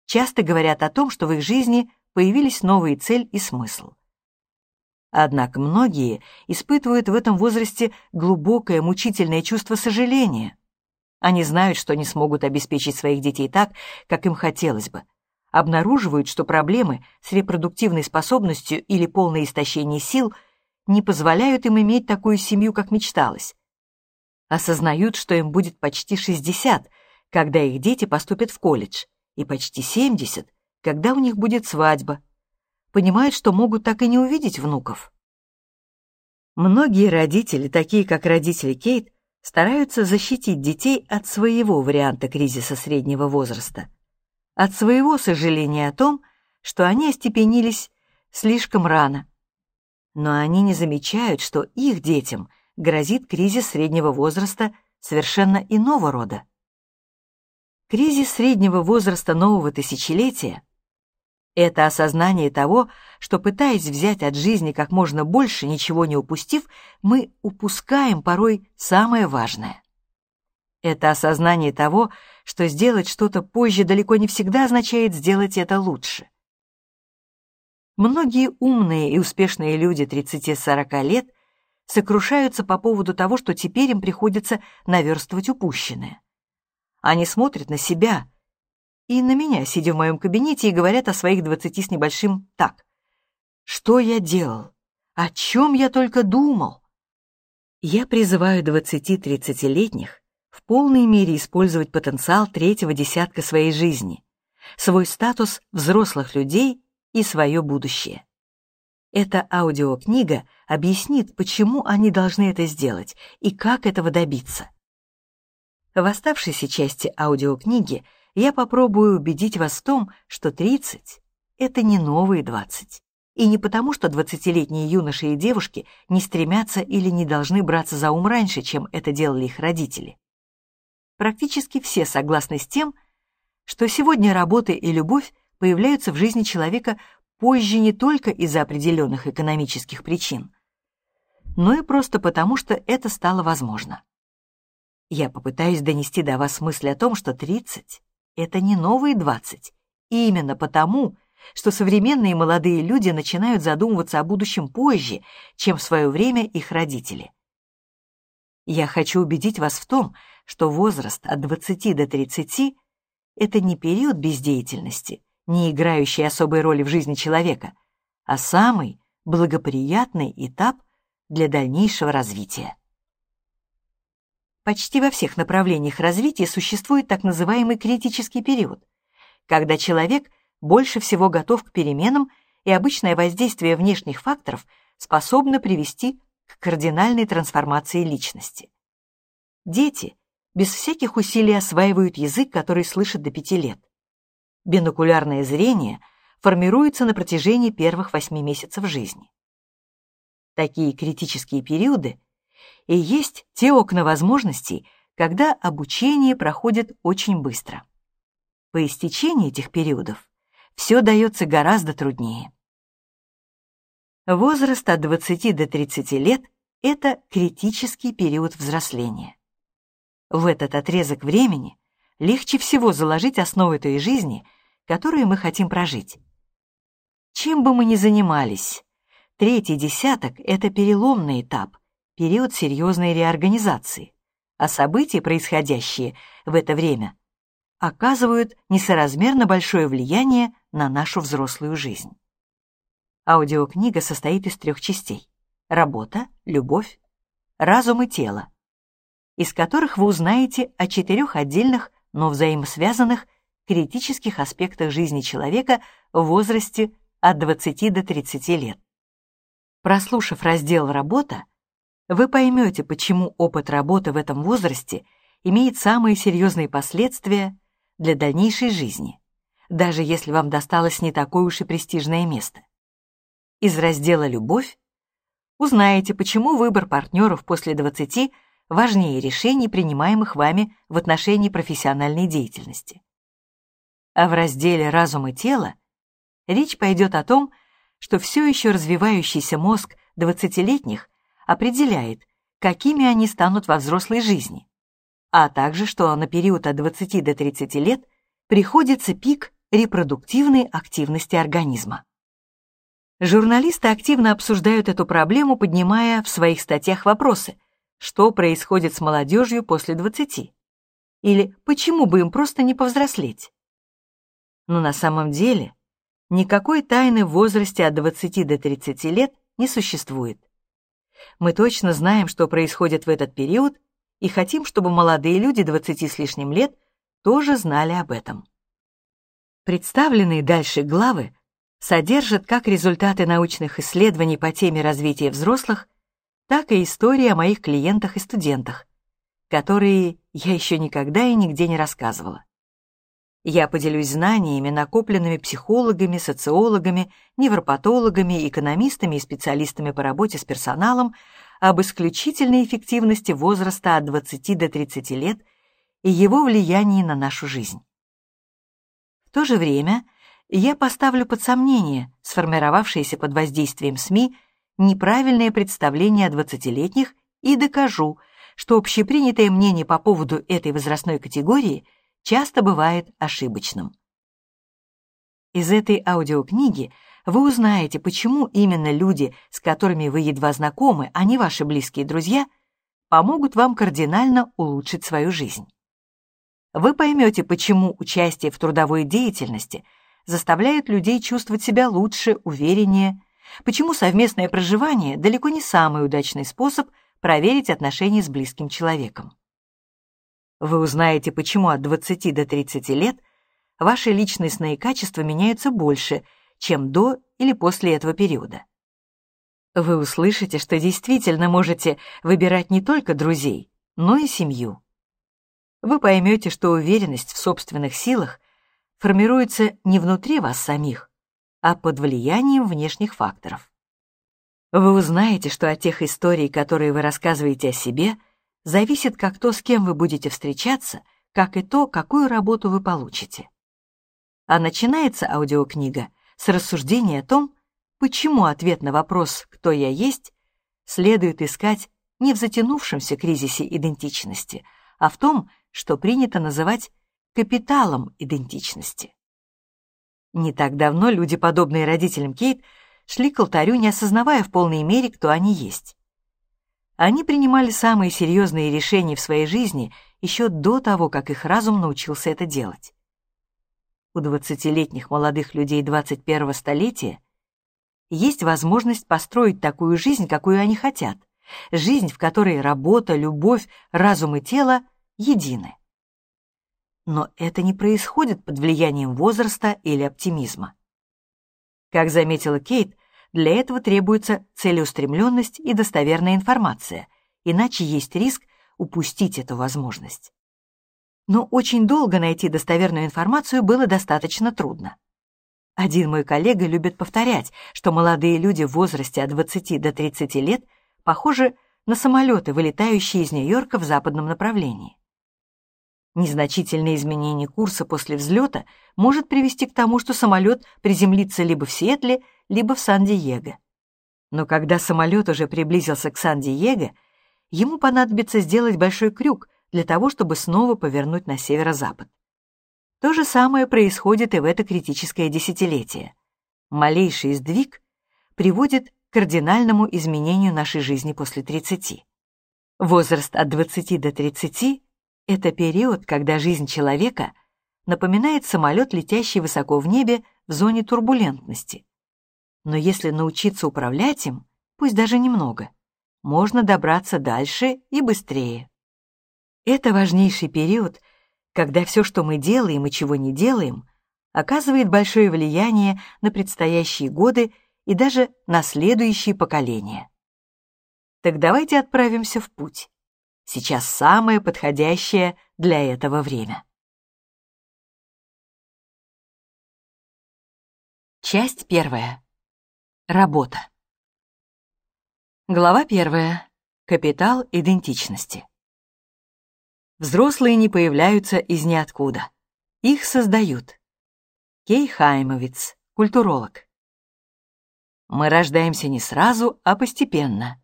часто говорят о том, что в их жизни появились новые цель и смысл. Однако многие испытывают в этом возрасте глубокое мучительное чувство сожаления. Они знают, что не смогут обеспечить своих детей так, как им хотелось бы. Обнаруживают, что проблемы с репродуктивной способностью или полное истощение сил не позволяют им иметь такую семью, как мечталось. Осознают, что им будет почти 60, когда их дети поступят в колледж, и почти 70, когда у них будет свадьба, понимают, что могут так и не увидеть внуков. Многие родители, такие как родители Кейт, стараются защитить детей от своего варианта кризиса среднего возраста, от своего сожаления о том, что они остепенились слишком рано. Но они не замечают, что их детям грозит кризис среднего возраста совершенно иного рода. Кризис среднего возраста нового тысячелетия это осознание того, что, пытаясь взять от жизни как можно больше, ничего не упустив, мы упускаем порой самое важное. Это осознание того, что сделать что-то позже далеко не всегда означает сделать это лучше. Многие умные и успешные люди 30-40 лет сокрушаются по поводу того, что теперь им приходится наверстывать упущенное. Они смотрят на себя – и на меня, сидя в моем кабинете, и говорят о своих двадцати с небольшим так. Что я делал? О чем я только думал? Я призываю двадцати-тридцатилетних в полной мере использовать потенциал третьего десятка своей жизни, свой статус взрослых людей и свое будущее. Эта аудиокнига объяснит, почему они должны это сделать и как этого добиться. В оставшейся части аудиокниги – я попробую убедить вас в том, что 30 — это не новые 20. И не потому, что 20-летние юноши и девушки не стремятся или не должны браться за ум раньше, чем это делали их родители. Практически все согласны с тем, что сегодня работа и любовь появляются в жизни человека позже не только из-за определенных экономических причин, но и просто потому, что это стало возможно. Я попытаюсь донести до вас мысль о том, что 30 это не новые двадцать. Именно потому, что современные молодые люди начинают задумываться о будущем позже, чем в свое время их родители. Я хочу убедить вас в том, что возраст от 20 до 30 — это не период бездеятельности, не играющий особой роли в жизни человека, а самый благоприятный этап для дальнейшего развития. Почти во всех направлениях развития существует так называемый критический период, когда человек больше всего готов к переменам, и обычное воздействие внешних факторов способно привести к кардинальной трансформации личности. дети без всяких усилий осваивают язык, который слышат до пяти лет. Бинокулярное зрение формируется на протяжении первых восьми месяцев жизни. Такие критические периоды и есть те окна возможностей, когда обучение проходит очень быстро. По истечении этих периодов все дается гораздо труднее. Возраст от 20 до 30 лет – это критический период взросления. В этот отрезок времени легче всего заложить основы той жизни, которую мы хотим прожить. Чем бы мы ни занимались, третий десяток — это переломный этап, период серьезной реорганизации, а события, происходящие в это время, оказывают несоразмерно большое влияние на нашу взрослую жизнь. Аудиокнига состоит из трех частей — работа, любовь, разум и тело из которых вы узнаете о четырех отдельных, но взаимосвязанных критических аспектах жизни человека в возрасте от 20 до 30 лет. Прослушав раздел «Работа», вы поймете, почему опыт работы в этом возрасте имеет самые серьезные последствия для дальнейшей жизни, даже если вам досталось не такое уж и престижное место. Из раздела «Любовь» узнаете, почему выбор партнеров после 20 важнее решений, принимаемых вами в отношении профессиональной деятельности. А в разделе «Разум и тело» речь пойдет о том, что все еще развивающийся мозг 20-летних определяет, какими они станут во взрослой жизни, а также что на период от 20 до 30 лет приходится пик репродуктивной активности организма. Журналисты активно обсуждают эту проблему, поднимая в своих статьях вопросы – что происходит с молодежью после 20? Или почему бы им просто не повзрослеть? Но на самом деле никакой тайны в возрасте от 20 до 30 лет не существует. Мы точно знаем, что происходит в этот период, и хотим, чтобы молодые люди 20 с лишним лет тоже знали об этом. Представленные дальше главы содержат как результаты научных исследований по теме развития взрослых, так и истории о моих клиентах и студентах, которые я еще никогда и нигде не рассказывала. Я поделюсь знаниями, накопленными психологами, социологами, невропатологами, экономистами и специалистами по работе с персоналом об исключительной эффективности возраста от 20 до 30 лет и его влиянии на нашу жизнь. В то же время я поставлю под сомнение сформировавшиеся под воздействием СМИ неправильное представление о двадцатилетних и докажу, что общепринятое мнение по поводу этой возрастной категории часто бывает ошибочным. Из этой аудиокниги вы узнаете, почему именно люди, с которыми вы едва знакомы, а не ваши близкие друзья, помогут вам кардинально улучшить свою жизнь. Вы поймете, почему участие в трудовой деятельности заставляет людей чувствовать себя лучше, увереннее, Почему совместное проживание далеко не самый удачный способ проверить отношения с близким человеком? Вы узнаете, почему от 20 до 30 лет ваши личностные качества меняются больше, чем до или после этого периода. Вы услышите, что действительно можете выбирать не только друзей, но и семью. Вы поймете, что уверенность в собственных силах формируется не внутри вас самих, а под влиянием внешних факторов. Вы узнаете, что от тех историй, которые вы рассказываете о себе, зависит как то, с кем вы будете встречаться, как и то, какую работу вы получите. А начинается аудиокнига с рассуждения о том, почему ответ на вопрос «кто я есть» следует искать не в затянувшемся кризисе идентичности, а в том, что принято называть капиталом идентичности. Не так давно люди, подобные родителям Кейт, шли к алтарю, не осознавая в полной мере, кто они есть. Они принимали самые серьезные решения в своей жизни еще до того, как их разум научился это делать. У двадцатилетних молодых людей 21-го столетия есть возможность построить такую жизнь, какую они хотят, жизнь, в которой работа, любовь, разум и тело едины но это не происходит под влиянием возраста или оптимизма. Как заметила Кейт, для этого требуется целеустремленность и достоверная информация, иначе есть риск упустить эту возможность. Но очень долго найти достоверную информацию было достаточно трудно. Один мой коллега любит повторять, что молодые люди в возрасте от 20 до 30 лет похожи на самолеты, вылетающие из Нью-Йорка в западном направлении. Незначительное изменение курса после взлета может привести к тому, что самолет приземлится либо в Сиэтле, либо в Сан-Диего. Но когда самолет уже приблизился к Сан-Диего, ему понадобится сделать большой крюк для того, чтобы снова повернуть на северо-запад. То же самое происходит и в это критическое десятилетие. Малейший сдвиг приводит к кардинальному изменению нашей жизни после 30. Возраст от 20 до 30 — это период, когда жизнь человека напоминает самолет, летящий высоко в небе в зоне турбулентности. Но если научиться управлять им, пусть даже немного, можно добраться дальше и быстрее. Это важнейший период, когда все, что мы делаем и чего не делаем, оказывает большое влияние на предстоящие годы и даже на следующие поколения. Так давайте отправимся в путь. Сейчас самое подходящее для этого время. Часть первая. Работа. Глава первая. Капитал идентичности. Взрослые не появляются из ниоткуда. Их создают. Кей Хаймовиц, культуролог. Мы рождаемся не сразу, а постепенно.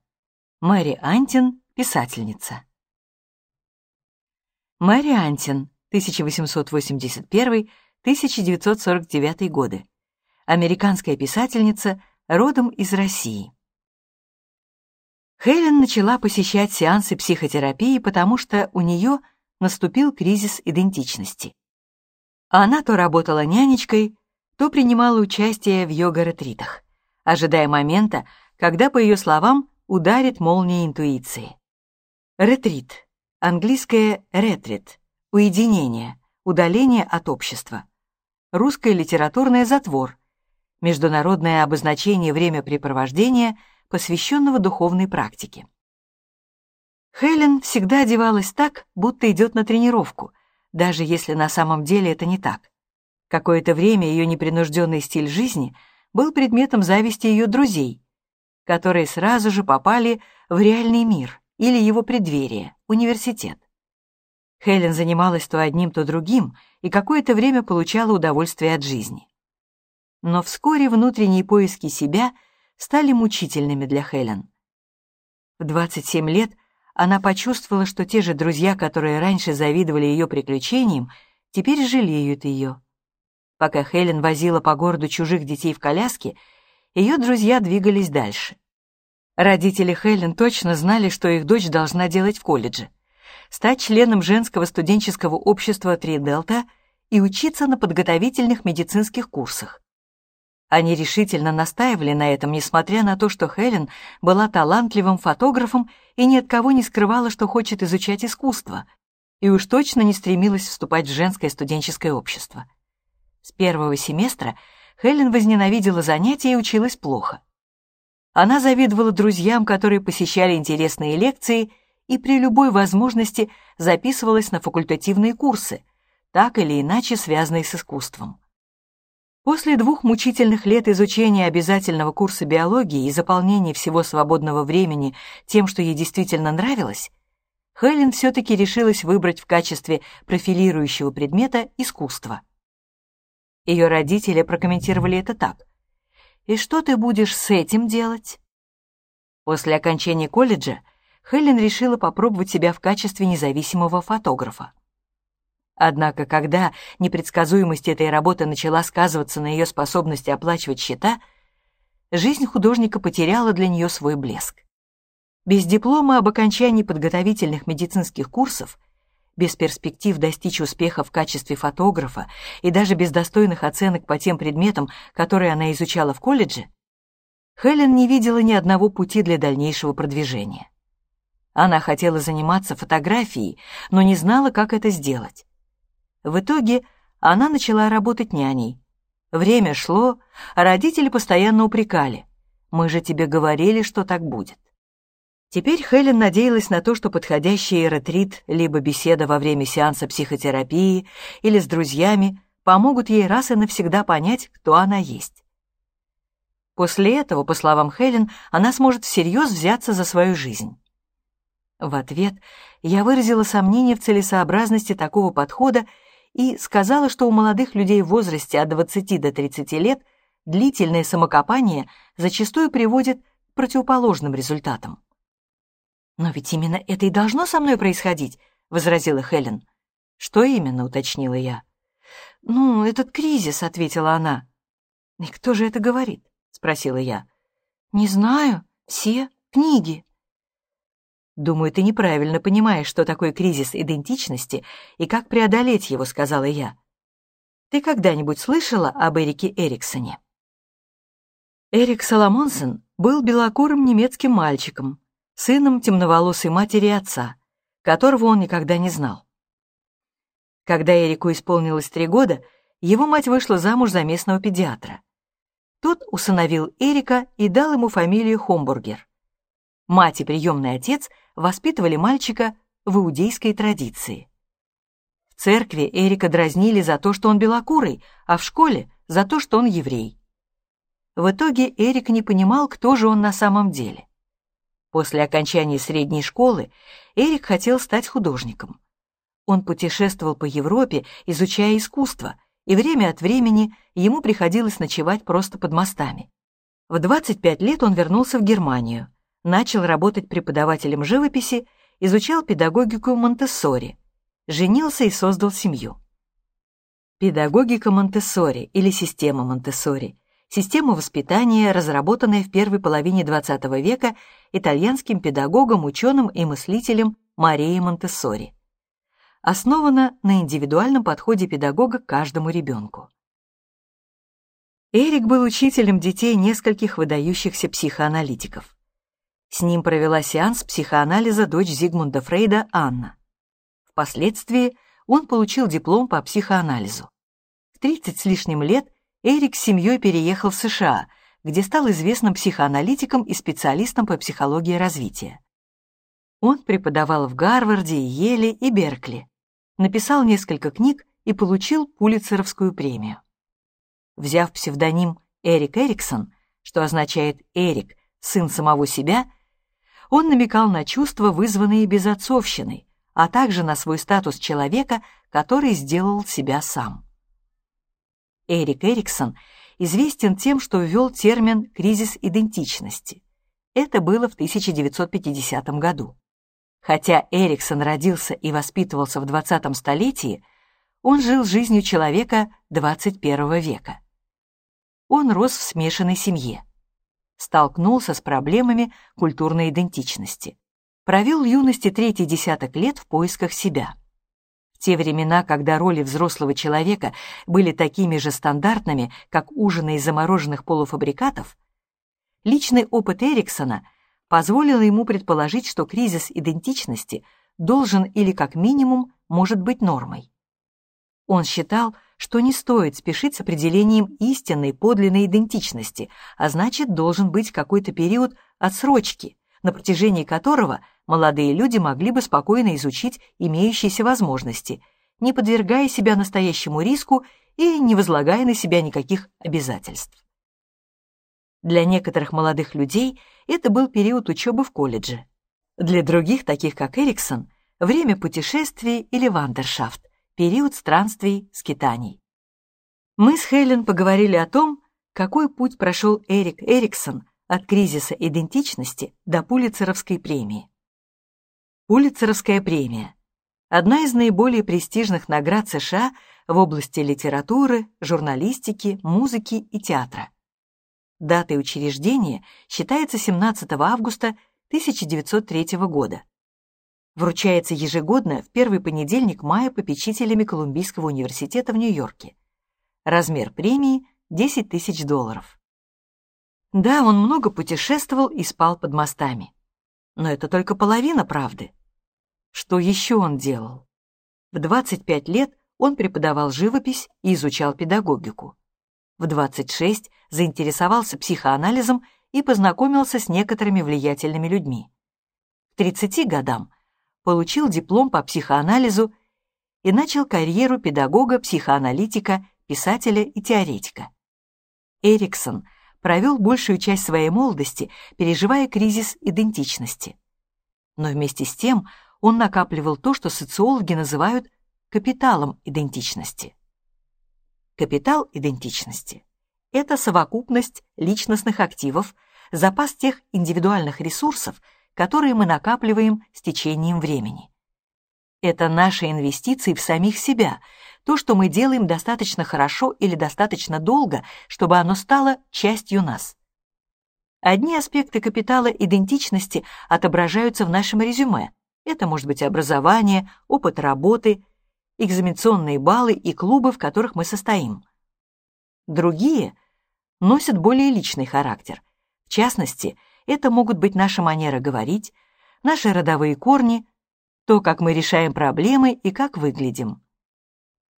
Мэри Антин, писательница. Мэри Антин, 1881-1949 годы. Американская писательница, родом из России. Хелен начала посещать сеансы психотерапии, потому что у нее наступил кризис идентичности. Она то работала нянечкой, то принимала участие в йога-ретритах, ожидая момента, когда, по ее словам, ударит молния интуиции. Ретрит. Английское «ретрит» — уединение, удаление от общества. Русское литературное «затвор» — международное обозначение времяпрепровождения — посвященного духовной практике. Хелен всегда одевалась так, будто идет на тренировку, даже если на самом деле это не так. Какое-то время ее непринужденный стиль жизни был предметом зависти ее друзей, которые сразу же попали в реальный мир или его преддверие, университет. Хелен занималась то одним, то другим и какое-то время получала удовольствие от жизни. Но вскоре внутренние поиски себя стали мучительными для Хелен. В 27 лет она почувствовала, что те же друзья, которые раньше завидовали ее приключениям, теперь жалеют ее. Пока Хелен возила по городу чужих детей в коляске, ее друзья двигались дальше. Родители Хелен точно знали, что их дочь должна делать в колледже. Стать членом женского студенческого общества «Три Делта» и учиться на подготовительных медицинских курсах. Они решительно настаивали на этом, несмотря на то, что Хелен была талантливым фотографом и ни от кого не скрывала, что хочет изучать искусство, и уж точно не стремилась вступать в женское студенческое общество. С первого семестра Хелен возненавидела занятия и училась плохо. Она завидовала друзьям, которые посещали интересные лекции и при любой возможности записывалась на факультативные курсы, так или иначе связанные с искусством. После двух мучительных лет изучения обязательного курса биологии и заполнения всего свободного времени тем, что ей действительно нравилось, Хелен все-таки решилась выбрать в качестве профилирующего предмета искусство. Ее родители прокомментировали это так. «И что ты будешь с этим делать?» После окончания колледжа Хелен решила попробовать себя в качестве независимого фотографа. Однако, когда непредсказуемость этой работы начала сказываться на ее способности оплачивать счета, жизнь художника потеряла для нее свой блеск. Без диплома об окончании подготовительных медицинских курсов, без перспектив достичь успеха в качестве фотографа и даже без достойных оценок по тем предметам, которые она изучала в колледже, Хелен не видела ни одного пути для дальнейшего продвижения. Она хотела заниматься фотографией, но не знала, как это сделать. В итоге она начала работать няней. Время шло, а родители постоянно упрекали. «Мы же тебе говорили, что так будет». Теперь Хелен надеялась на то, что подходящий ретрит, либо беседа во время сеанса психотерапии или с друзьями помогут ей раз и навсегда понять, кто она есть. После этого, по словам Хелен, она сможет всерьез взяться за свою жизнь. В ответ я выразила сомнение в целесообразности такого подхода и сказала, что у молодых людей в возрасте от 20 до 30 лет длительное самокопание зачастую приводит к противоположным результатам. «Но ведь именно это и должно со мной происходить», — возразила Хелен. «Что именно?» — уточнила я. «Ну, этот кризис», — ответила она. «И кто же это говорит?» — спросила я. «Не знаю. Все. Книги». «Думаю, ты неправильно понимаешь, что такое кризис идентичности и как преодолеть его», — сказала я. «Ты когда-нибудь слышала об Эрике Эриксоне?» Эрик Соломонсон был белокурым немецким мальчиком, сыном темноволосой матери и отца, которого он никогда не знал. Когда Эрику исполнилось три года, его мать вышла замуж за местного педиатра. Тот усыновил Эрика и дал ему фамилию Хомбургер. Мать и приемный отец воспитывали мальчика в иудейской традиции. В церкви Эрика дразнили за то, что он белокурый, а в школе — за то, что он еврей. В итоге Эрик не понимал, кто же он на самом деле. После окончания средней школы Эрик хотел стать художником. Он путешествовал по Европе, изучая искусство, и время от времени ему приходилось ночевать просто под мостами. В 25 лет он вернулся в Германию, начал работать преподавателем живописи, изучал педагогику Монтессори, женился и создал семью. Педагогика Монтессори или система Монтессори – система воспитания, разработанная в первой половине XX века итальянским педагогом, ученым и мыслителем Марией Монтессори основана на индивидуальном подходе педагога к каждому ребенку. Эрик был учителем детей нескольких выдающихся психоаналитиков. С ним провела сеанс психоанализа дочь Зигмунда Фрейда Анна. Впоследствии он получил диплом по психоанализу. В 30 с лишним лет Эрик с семьей переехал в США, где стал известным психоаналитиком и специалистом по психологии развития. Он преподавал в Гарварде, Йеле и Беркли написал несколько книг и получил Пулитцеровскую премию. Взяв псевдоним Эрик Эриксон, что означает «Эрик, сын самого себя», он намекал на чувства, вызванные безотцовщиной, а также на свой статус человека, который сделал себя сам. Эрик Эриксон известен тем, что ввел термин «кризис идентичности». Это было в 1950 году. Хотя Эриксон родился и воспитывался в 20-м столетии, он жил жизнью человека 21 века. Он рос в смешанной семье. Столкнулся с проблемами культурной идентичности. Провел юности третий десяток лет в поисках себя. Те времена, когда роли взрослого человека были такими же стандартными, как ужины из замороженных полуфабрикатов, личный опыт Эриксона позволило ему предположить, что кризис идентичности должен или как минимум может быть нормой. Он считал, что не стоит спешить с определением истинной подлинной идентичности, а значит, должен быть какой-то период отсрочки, на протяжении которого молодые люди могли бы спокойно изучить имеющиеся возможности, не подвергая себя настоящему риску и не возлагая на себя никаких обязательств. Для некоторых молодых людей это был период учебы в колледже. Для других, таких как Эриксон, время путешествий или вандершафт, период странствий, скитаний. Мы с Хелен поговорили о том, какой путь прошел Эрик Эриксон от кризиса идентичности до Пулицеровской премии. Пулицеровская премия – одна из наиболее престижных наград США в области литературы, журналистики, музыки и театра. Датой учреждения считается 17 августа 1903 года. Вручается ежегодно в первый понедельник мая попечителями Колумбийского университета в Нью-Йорке. Размер премии – 10 тысяч долларов. Да, он много путешествовал и спал под мостами. Но это только половина правды. Что еще он делал? В 25 лет он преподавал живопись и изучал педагогику. В 26 заинтересовался психоанализом и познакомился с некоторыми влиятельными людьми. к 30 годам получил диплом по психоанализу и начал карьеру педагога, психоаналитика, писателя и теоретика. Эриксон провел большую часть своей молодости, переживая кризис идентичности. Но вместе с тем он накапливал то, что социологи называют капиталом идентичности. Капитал идентичности — это совокупность личностных активов, запас тех индивидуальных ресурсов, которые мы накапливаем с течением времени. Это наши инвестиции в самих себя, то, что мы делаем достаточно хорошо или достаточно долго, чтобы оно стало частью нас. Одни аспекты капитала идентичности отображаются в нашем резюме. Это может быть образование, опыт работы, экзаменационные баллы и клубы, в которых мы состоим. Другие носят более личный характер. В частности, это могут быть наша манера говорить, наши родовые корни, то, как мы решаем проблемы и как выглядим.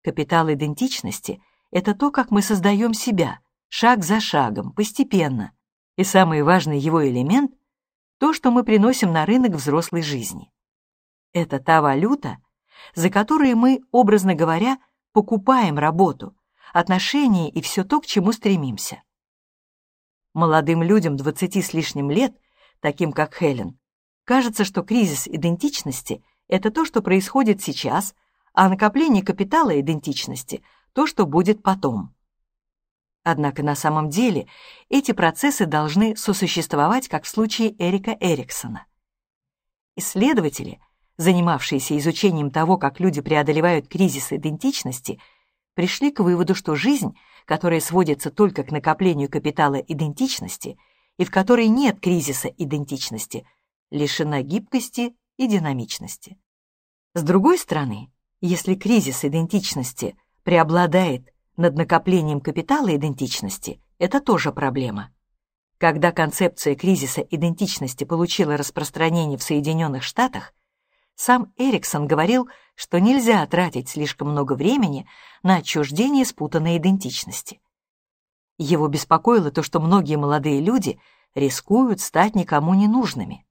Капитал идентичности — это то, как мы создаем себя, шаг за шагом, постепенно. И самый важный его элемент — то, что мы приносим на рынок взрослой жизни. Это та валюта, за которые мы, образно говоря, покупаем работу, отношения и все то, к чему стремимся. Молодым людям 20 с лишним лет, таким как Хелен, кажется, что кризис идентичности — это то, что происходит сейчас, а накопление капитала идентичности — то, что будет потом. Однако на самом деле эти процессы должны сосуществовать, как в случае Эрика Эриксона. Исследователи — занимавшиеся изучением того, как люди преодолевают кризис идентичности, пришли к выводу, что жизнь, которая сводится только к накоплению капитала идентичности и в которой нет кризиса идентичности, лишена гибкости и динамичности. С другой стороны, если кризис идентичности преобладает над накоплением капитала идентичности, это тоже проблема. Когда концепция кризиса идентичности получила распространение в Соединенных Штатах, сам Эриксон говорил, что нельзя тратить слишком много времени на отчуждение спутанной идентичности. Его беспокоило то, что многие молодые люди рискуют стать никому не нужными.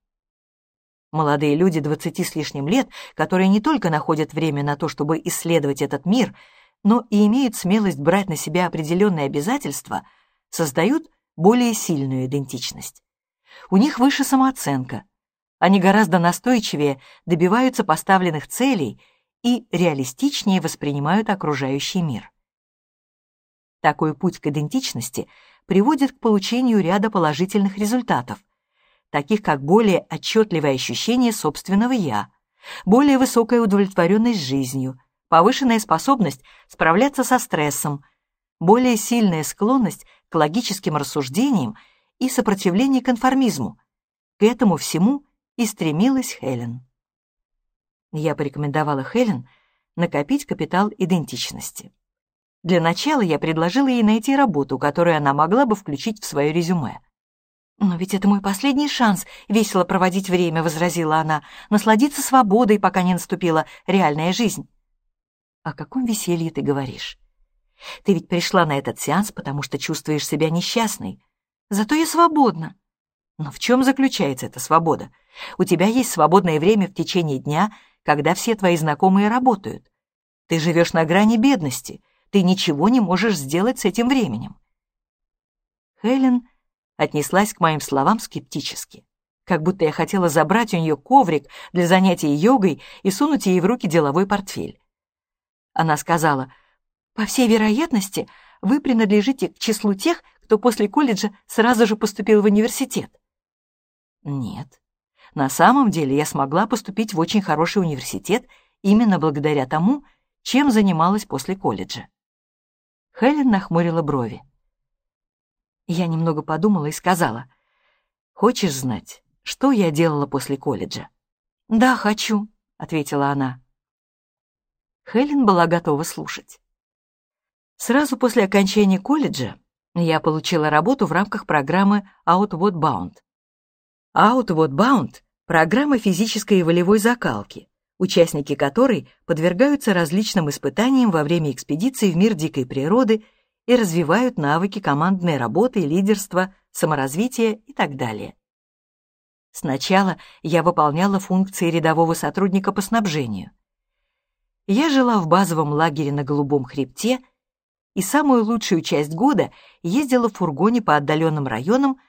Молодые люди 20 с лишним лет, которые не только находят время на то, чтобы исследовать этот мир, но и имеют смелость брать на себя определенные обязательства, создают более сильную идентичность. У них выше самооценка — они гораздо настойчивее добиваются поставленных целей и реалистичнее воспринимают окружающий мир. Такой путь к идентичности приводит к получению ряда положительных результатов, таких как более отчетливое ощущение собственного «я», более высокая удовлетворенность жизнью, повышенная способность справляться со стрессом, более сильная склонность к логическим рассуждениям и сопротивление конформизму. К этому всему и стремилась Хелен. Я порекомендовала Хелен накопить капитал идентичности. Для начала я предложила ей найти работу, которую она могла бы включить в свое резюме. «Но ведь это мой последний шанс весело проводить время», — возразила она, «насладиться свободой, пока не наступила реальная жизнь». «О каком веселье ты говоришь? Ты ведь пришла на этот сеанс, потому что чувствуешь себя несчастной. Зато я свободна. Но в чем заключается эта свобода? У тебя есть свободное время в течение дня, когда все твои знакомые работают. Ты живешь на грани бедности, ты ничего не можешь сделать с этим временем. Хелен отнеслась к моим словам скептически, как будто я хотела забрать у нее коврик для занятий йогой и сунуть ей в руки деловой портфель. Она сказала, «По всей вероятности, вы принадлежите к числу тех, кто после колледжа сразу же поступил в университет. Нет. На самом деле я смогла поступить в очень хороший университет именно благодаря тому, чем занималась после колледжа. Хелен нахмурила брови. Я немного подумала и сказала, «Хочешь знать, что я делала после колледжа?» «Да, хочу», — ответила она. Хелен была готова слушать. Сразу после окончания колледжа я получила работу в рамках программы Outward Bound. Outward Bound — программа физической и волевой закалки, участники которой подвергаются различным испытаниям во время экспедиций в мир дикой природы и развивают навыки командной работы, лидерства, саморазвития и так далее. Сначала я выполняла функции рядового сотрудника по снабжению. Я жила в базовом лагере на Голубом хребте и самую лучшую часть года ездила в фургоне по отдаленным районам,